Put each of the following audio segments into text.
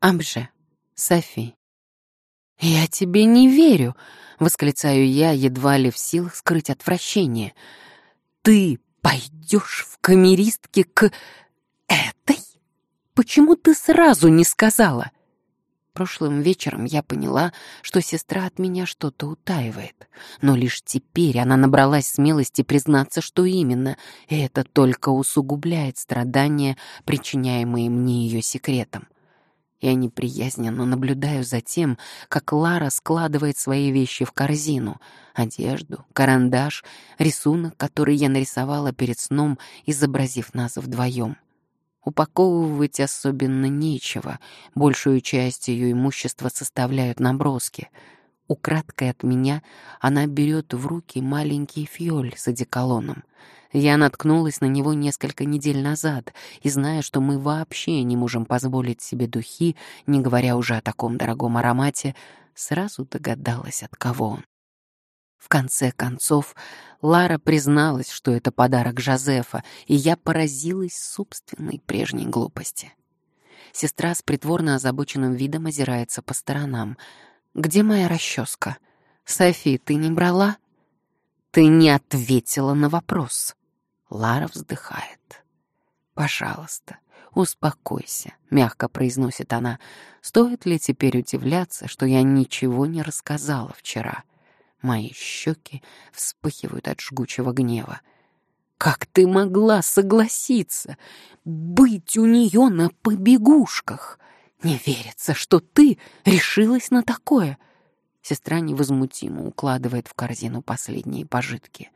Амже, Софи. «Я тебе не верю!» — восклицаю я, едва ли в силах скрыть отвращение. «Ты пойдешь в камеристке к этой? Почему ты сразу не сказала?» Прошлым вечером я поняла, что сестра от меня что-то утаивает. Но лишь теперь она набралась смелости признаться, что именно, и это только усугубляет страдания, причиняемые мне ее секретом. Я неприязненно наблюдаю за тем, как Лара складывает свои вещи в корзину. Одежду, карандаш, рисунок, который я нарисовала перед сном, изобразив нас вдвоем. Упаковывать особенно нечего, большую часть ее имущества составляют наброски. Украдкой от меня она берет в руки маленький фьоль с одеколоном. Я наткнулась на него несколько недель назад и, зная, что мы вообще не можем позволить себе духи, не говоря уже о таком дорогом аромате, сразу догадалась, от кого он. В конце концов, Лара призналась, что это подарок Жозефа, и я поразилась собственной прежней глупости. Сестра с притворно озабоченным видом озирается по сторонам. «Где моя расческа? Софи, ты не брала?» «Ты не ответила на вопрос». Лара вздыхает. «Пожалуйста, успокойся», — мягко произносит она. «Стоит ли теперь удивляться, что я ничего не рассказала вчера?» Мои щеки вспыхивают от жгучего гнева. Как ты могла согласиться быть у нее на побегушках? Не верится, что ты решилась на такое. Сестра невозмутимо укладывает в корзину последние пожитки.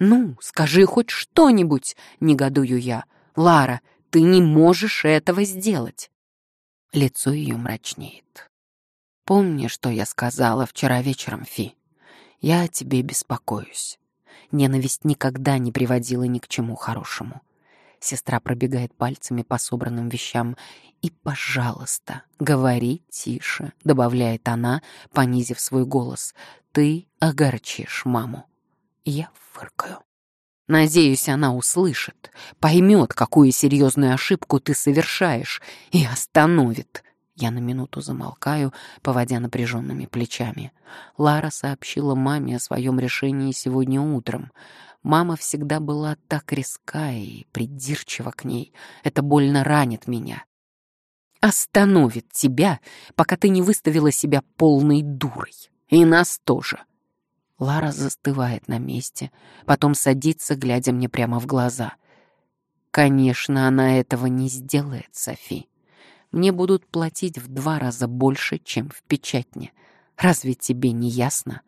«Ну, скажи хоть что-нибудь!» — негодую я. «Лара, ты не можешь этого сделать!» Лицо ее мрачнеет. «Помни, что я сказала вчера вечером, Фи. Я о тебе беспокоюсь. Ненависть никогда не приводила ни к чему хорошему. Сестра пробегает пальцами по собранным вещам. «И, пожалуйста, говори тише», — добавляет она, понизив свой голос. «Ты огорчишь маму». Я фыркаю. Надеюсь, она услышит, поймет, какую серьезную ошибку ты совершаешь, и остановит. Я на минуту замолкаю, поводя напряженными плечами. Лара сообщила маме о своем решении сегодня утром. Мама всегда была так резка и придирчива к ней. Это больно ранит меня. Остановит тебя, пока ты не выставила себя полной дурой. И нас тоже. Лара застывает на месте, потом садится, глядя мне прямо в глаза. Конечно, она этого не сделает, Софи мне будут платить в два раза больше, чем в печатне. Разве тебе не ясно?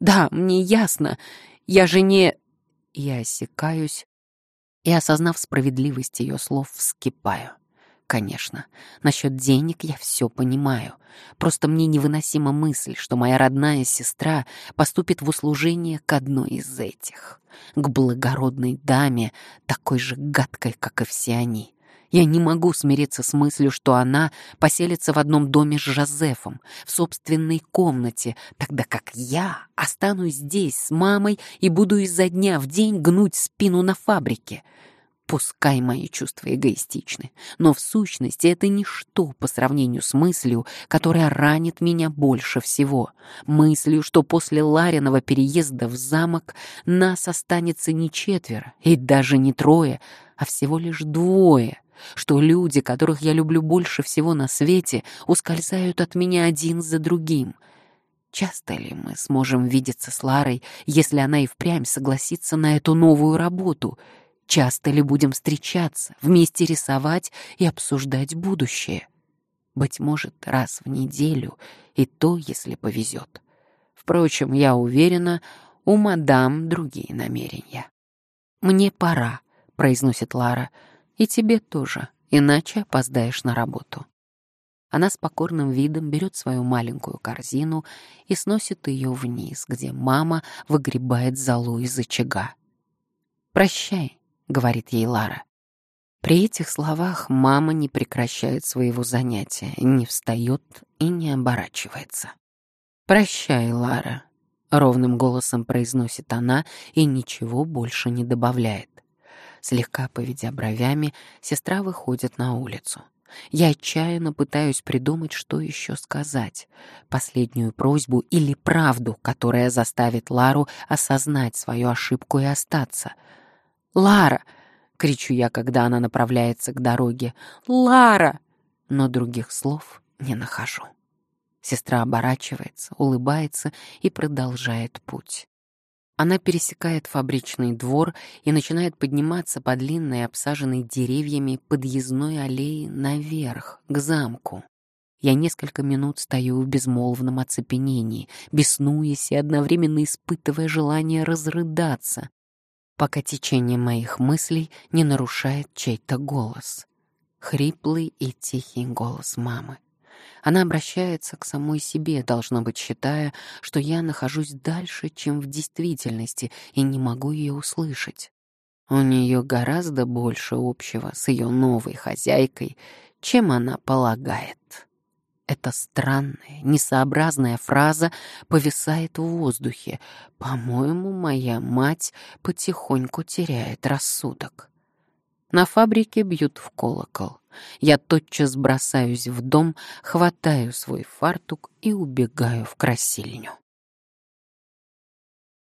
Да, мне ясно. Я же не... Я осекаюсь и, осознав справедливость ее слов, вскипаю. Конечно, насчет денег я все понимаю. Просто мне невыносима мысль, что моя родная сестра поступит в услужение к одной из этих. К благородной даме, такой же гадкой, как и все они. Я не могу смириться с мыслью, что она поселится в одном доме с Жозефом, в собственной комнате, тогда как я останусь здесь с мамой и буду изо дня в день гнуть спину на фабрике. Пускай мои чувства эгоистичны, но в сущности это ничто по сравнению с мыслью, которая ранит меня больше всего. Мыслью, что после Лариного переезда в замок нас останется не четверо и даже не трое, а всего лишь двое — что люди, которых я люблю больше всего на свете, ускользают от меня один за другим. Часто ли мы сможем видеться с Ларой, если она и впрямь согласится на эту новую работу? Часто ли будем встречаться, вместе рисовать и обсуждать будущее? Быть может, раз в неделю, и то, если повезет. Впрочем, я уверена, у мадам другие намерения. «Мне пора», — произносит Лара, — и тебе тоже, иначе опоздаешь на работу. Она с покорным видом берет свою маленькую корзину и сносит ее вниз, где мама выгребает золу из очага. «Прощай», — говорит ей Лара. При этих словах мама не прекращает своего занятия, не встает и не оборачивается. «Прощай, Лара», — ровным голосом произносит она и ничего больше не добавляет. Слегка поведя бровями, сестра выходит на улицу. Я отчаянно пытаюсь придумать, что еще сказать. Последнюю просьбу или правду, которая заставит Лару осознать свою ошибку и остаться. «Лара!» — кричу я, когда она направляется к дороге. «Лара!» Но других слов не нахожу. Сестра оборачивается, улыбается и продолжает путь. Она пересекает фабричный двор и начинает подниматься по длинной, обсаженной деревьями подъездной аллее наверх, к замку. Я несколько минут стою в безмолвном оцепенении, беснуясь и одновременно испытывая желание разрыдаться, пока течение моих мыслей не нарушает чей-то голос. Хриплый и тихий голос мамы. Она обращается к самой себе, должно быть, считая, что я нахожусь дальше, чем в действительности, и не могу ее услышать. У нее гораздо больше общего с ее новой хозяйкой, чем она полагает. Эта странная, несообразная фраза повисает в воздухе. По-моему, моя мать потихоньку теряет рассудок. На фабрике бьют в колокол. Я тотчас бросаюсь в дом, хватаю свой фартук и убегаю в красильню.